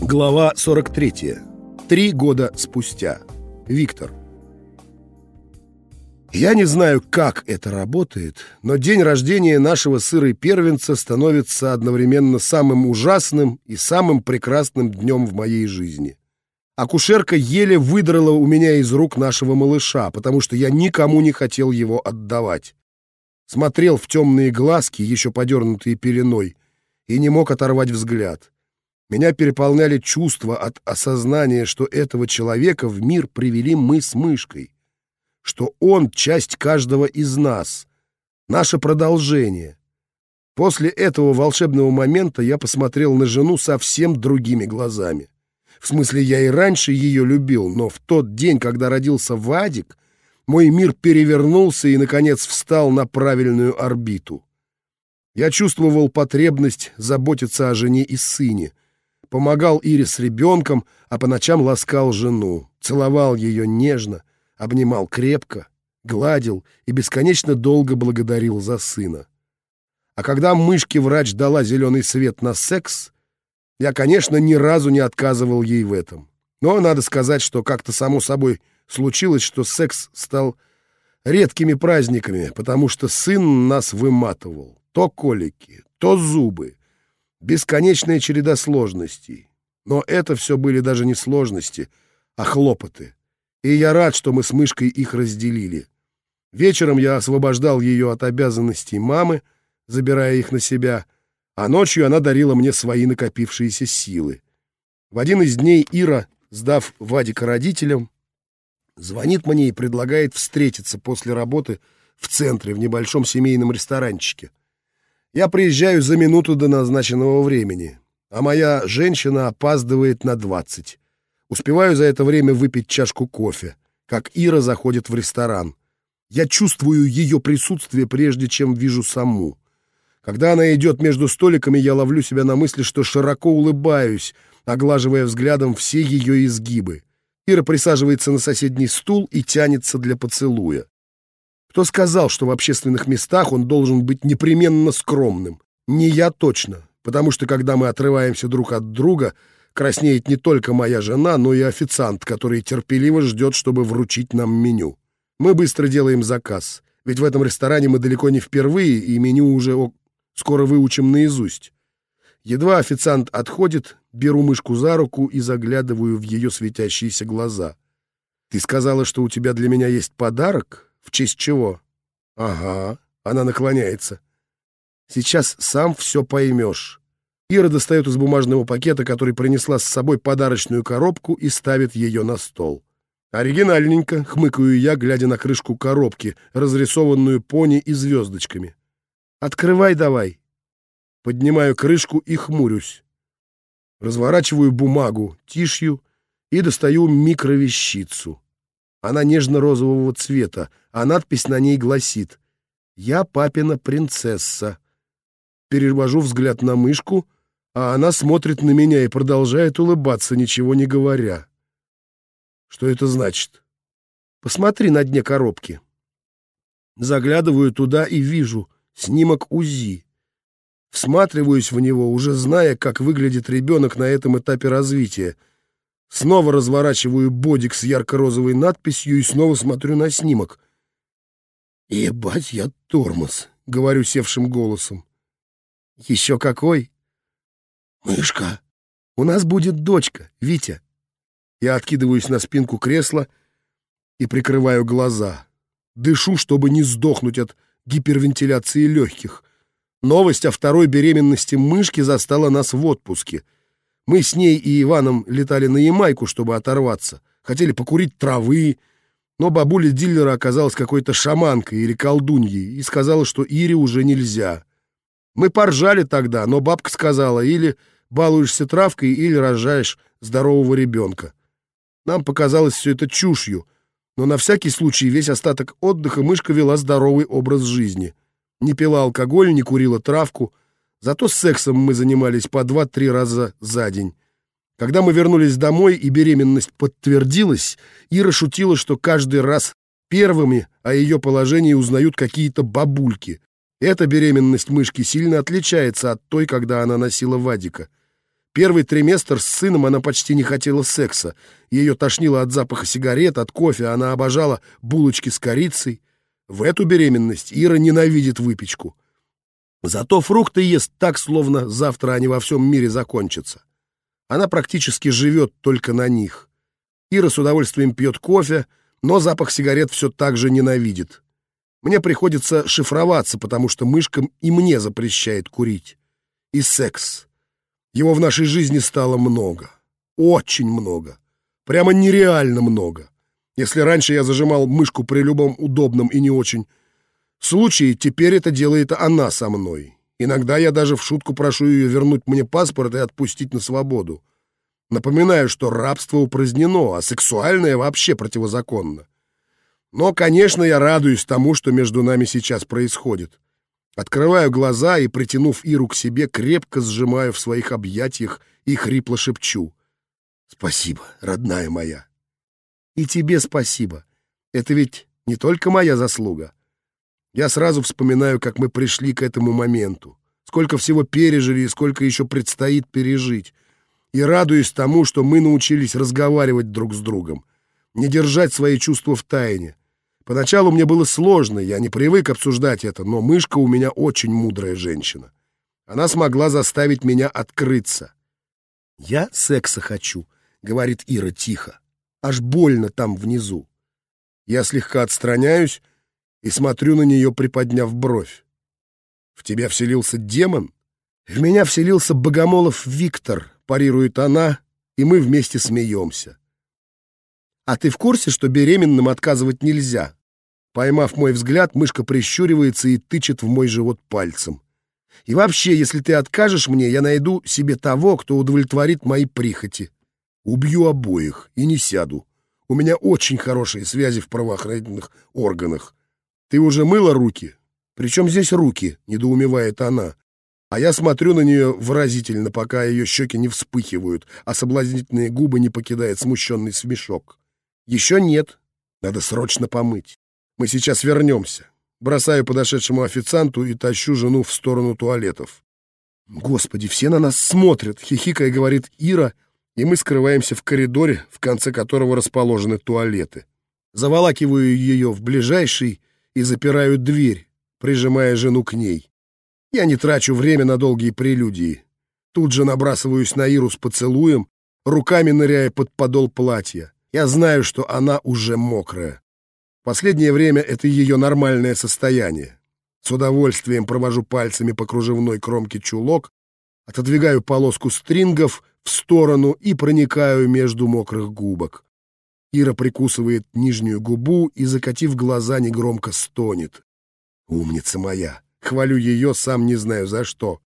Глава 43. Три года спустя. Виктор. Я не знаю, как это работает, но день рождения нашего сырой первенца становится одновременно самым ужасным и самым прекрасным днем в моей жизни. Акушерка еле выдрала у меня из рук нашего малыша, потому что я никому не хотел его отдавать. Смотрел в темные глазки, еще подернутые пеленой, и не мог оторвать взгляд. Меня переполняли чувства от осознания, что этого человека в мир привели мы с мышкой, что он — часть каждого из нас, наше продолжение. После этого волшебного момента я посмотрел на жену совсем другими глазами. В смысле, я и раньше ее любил, но в тот день, когда родился Вадик, мой мир перевернулся и, наконец, встал на правильную орбиту. Я чувствовал потребность заботиться о жене и сыне — помогал Ире с ребенком, а по ночам ласкал жену, целовал ее нежно, обнимал крепко, гладил и бесконечно долго благодарил за сына. А когда мышке врач дала зеленый свет на секс, я, конечно, ни разу не отказывал ей в этом. Но надо сказать, что как-то само собой случилось, что секс стал редкими праздниками, потому что сын нас выматывал. То колики, то зубы, Бесконечная череда сложностей. Но это все были даже не сложности, а хлопоты. И я рад, что мы с мышкой их разделили. Вечером я освобождал ее от обязанностей мамы, забирая их на себя, а ночью она дарила мне свои накопившиеся силы. В один из дней Ира, сдав Вадика родителям, звонит мне и предлагает встретиться после работы в центре, в небольшом семейном ресторанчике. Я приезжаю за минуту до назначенного времени, а моя женщина опаздывает на 20. Успеваю за это время выпить чашку кофе, как Ира заходит в ресторан. Я чувствую ее присутствие, прежде чем вижу саму. Когда она идет между столиками, я ловлю себя на мысли, что широко улыбаюсь, оглаживая взглядом все ее изгибы. Ира присаживается на соседний стул и тянется для поцелуя. Кто сказал, что в общественных местах он должен быть непременно скромным? Не я точно, потому что когда мы отрываемся друг от друга, краснеет не только моя жена, но и официант, который терпеливо ждет, чтобы вручить нам меню. Мы быстро делаем заказ, ведь в этом ресторане мы далеко не впервые, и меню уже скоро выучим наизусть. Едва официант отходит, беру мышку за руку и заглядываю в ее светящиеся глаза. «Ты сказала, что у тебя для меня есть подарок?» В честь чего? Ага, она наклоняется. Сейчас сам все поймешь. Ира достает из бумажного пакета, который принесла с собой подарочную коробку и ставит ее на стол. Оригинальненько, хмыкаю я, глядя на крышку коробки, разрисованную пони и звездочками. «Открывай давай!» Поднимаю крышку и хмурюсь. Разворачиваю бумагу тишью и достаю микровещицу. Она нежно-розового цвета, а надпись на ней гласит «Я папина принцесса». Перевожу взгляд на мышку, а она смотрит на меня и продолжает улыбаться, ничего не говоря. Что это значит? Посмотри на дне коробки. Заглядываю туда и вижу снимок УЗИ. Всматриваюсь в него, уже зная, как выглядит ребенок на этом этапе развития — Снова разворачиваю бодик с ярко-розовой надписью и снова смотрю на снимок. «Ебать я тормоз», — говорю севшим голосом. «Еще какой?» «Мышка, у нас будет дочка, Витя». Я откидываюсь на спинку кресла и прикрываю глаза. Дышу, чтобы не сдохнуть от гипервентиляции легких. Новость о второй беременности мышки застала нас в отпуске — мы с ней и Иваном летали на Ямайку, чтобы оторваться. Хотели покурить травы, но бабуля дилера оказалась какой-то шаманкой или колдуньей и сказала, что Ире уже нельзя. Мы поржали тогда, но бабка сказала, или балуешься травкой, или рожаешь здорового ребенка. Нам показалось все это чушью, но на всякий случай весь остаток отдыха мышка вела здоровый образ жизни. Не пила алкоголь, не курила травку — Зато с сексом мы занимались по два-три раза за день. Когда мы вернулись домой и беременность подтвердилась, Ира шутила, что каждый раз первыми о ее положении узнают какие-то бабульки. Эта беременность мышки сильно отличается от той, когда она носила Вадика. Первый триместр с сыном она почти не хотела секса. Ее тошнило от запаха сигарет, от кофе, она обожала булочки с корицей. В эту беременность Ира ненавидит выпечку. Зато фрукты ест так, словно завтра они во всем мире закончатся. Она практически живет только на них. Ира с удовольствием пьет кофе, но запах сигарет все так же ненавидит. Мне приходится шифроваться, потому что мышкам и мне запрещает курить. И секс. Его в нашей жизни стало много. Очень много. Прямо нереально много. Если раньше я зажимал мышку при любом удобном и не очень случае, теперь это делает она со мной. Иногда я даже в шутку прошу ее вернуть мне паспорт и отпустить на свободу. Напоминаю, что рабство упразднено, а сексуальное вообще противозаконно. Но, конечно, я радуюсь тому, что между нами сейчас происходит. Открываю глаза и, притянув Иру к себе, крепко сжимаю в своих объятиях и хрипло шепчу. «Спасибо, родная моя». «И тебе спасибо. Это ведь не только моя заслуга. Я сразу вспоминаю, как мы пришли к этому моменту, сколько всего пережили и сколько еще предстоит пережить, и радуюсь тому, что мы научились разговаривать друг с другом, не держать свои чувства в тайне, Поначалу мне было сложно, я не привык обсуждать это, но мышка у меня очень мудрая женщина. Она смогла заставить меня открыться. «Я секса хочу», — говорит Ира тихо. «Аж больно там внизу». Я слегка отстраняюсь и смотрю на нее, приподняв бровь. «В тебя вселился демон?» «В меня вселился Богомолов Виктор», — парирует она, и мы вместе смеемся. «А ты в курсе, что беременным отказывать нельзя?» Поймав мой взгляд, мышка прищуривается и тычет в мой живот пальцем. И вообще, если ты откажешь мне, я найду себе того, кто удовлетворит мои прихоти. Убью обоих и не сяду. У меня очень хорошие связи в правоохранительных органах. Ты уже мыла руки? Причем здесь руки, недоумевает она. А я смотрю на нее выразительно, пока ее щеки не вспыхивают, а соблазнительные губы не покидает смущенный смешок. Еще нет. Надо срочно помыть. Мы сейчас вернемся. Бросаю подошедшему официанту и тащу жену в сторону туалетов. Господи, все на нас смотрят, хихикая говорит Ира, и мы скрываемся в коридоре, в конце которого расположены туалеты. Заволакиваю ее в ближайший и запираю дверь, прижимая жену к ней. Я не трачу время на долгие прелюдии. Тут же набрасываюсь на Иру с поцелуем, руками ныряя под подол платья. Я знаю, что она уже мокрая. Последнее время это ее нормальное состояние. С удовольствием провожу пальцами по кружевной кромке чулок, отодвигаю полоску стрингов в сторону и проникаю между мокрых губок. Ира прикусывает нижнюю губу и, закатив глаза, негромко стонет. «Умница моя!» Хвалю ее, сам не знаю за что.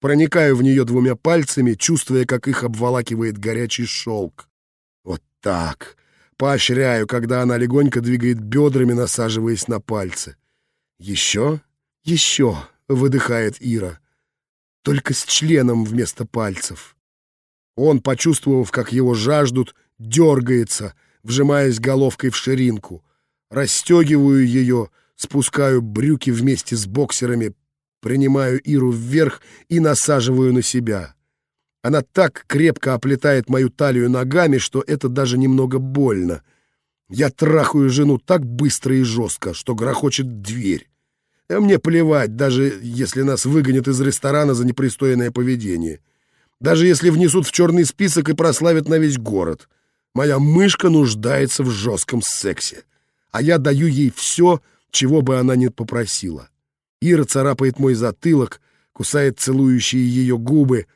Проникаю в нее двумя пальцами, чувствуя, как их обволакивает горячий шелк. Вот так. Поощряю, когда она легонько двигает бедрами, насаживаясь на пальцы. «Еще? Еще!» — выдыхает Ира. «Только с членом вместо пальцев». Он, почувствовав, как его жаждут, дергается, вжимаясь головкой в ширинку. Расстегиваю ее, спускаю брюки вместе с боксерами, принимаю Иру вверх и насаживаю на себя. Она так крепко оплетает мою талию ногами, что это даже немного больно. Я трахаю жену так быстро и жестко, что грохочет дверь. А мне плевать, даже если нас выгонят из ресторана за непристойное поведение. Даже если внесут в черный список и прославят на весь город. Моя мышка нуждается в жестком сексе. А я даю ей все, чего бы она ни попросила. Ира царапает мой затылок, кусает целующие ее губы,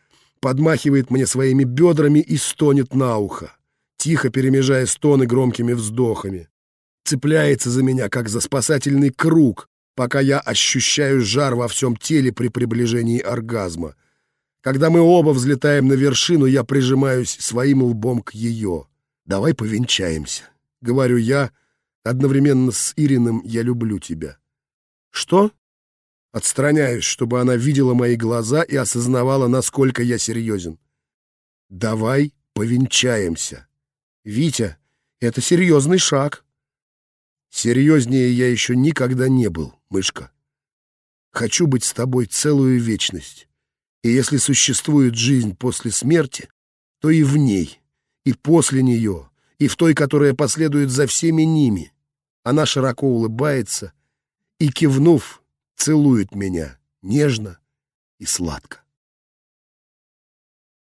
подмахивает мне своими бедрами и стонет на ухо, тихо перемежая стоны громкими вздохами. Цепляется за меня, как за спасательный круг, пока я ощущаю жар во всем теле при приближении оргазма. Когда мы оба взлетаем на вершину, я прижимаюсь своим лбом к ее. «Давай повенчаемся», — говорю я, одновременно с Ириным «я люблю тебя». «Что?» Отстраняюсь, чтобы она видела мои глаза и осознавала, насколько я серьезен. «Давай повенчаемся. Витя, это серьезный шаг». «Серьезнее я еще никогда не был, мышка. Хочу быть с тобой целую вечность. И если существует жизнь после смерти, то и в ней, и после нее, и в той, которая последует за всеми ними. Она широко улыбается и, кивнув, целует меня нежно и сладко.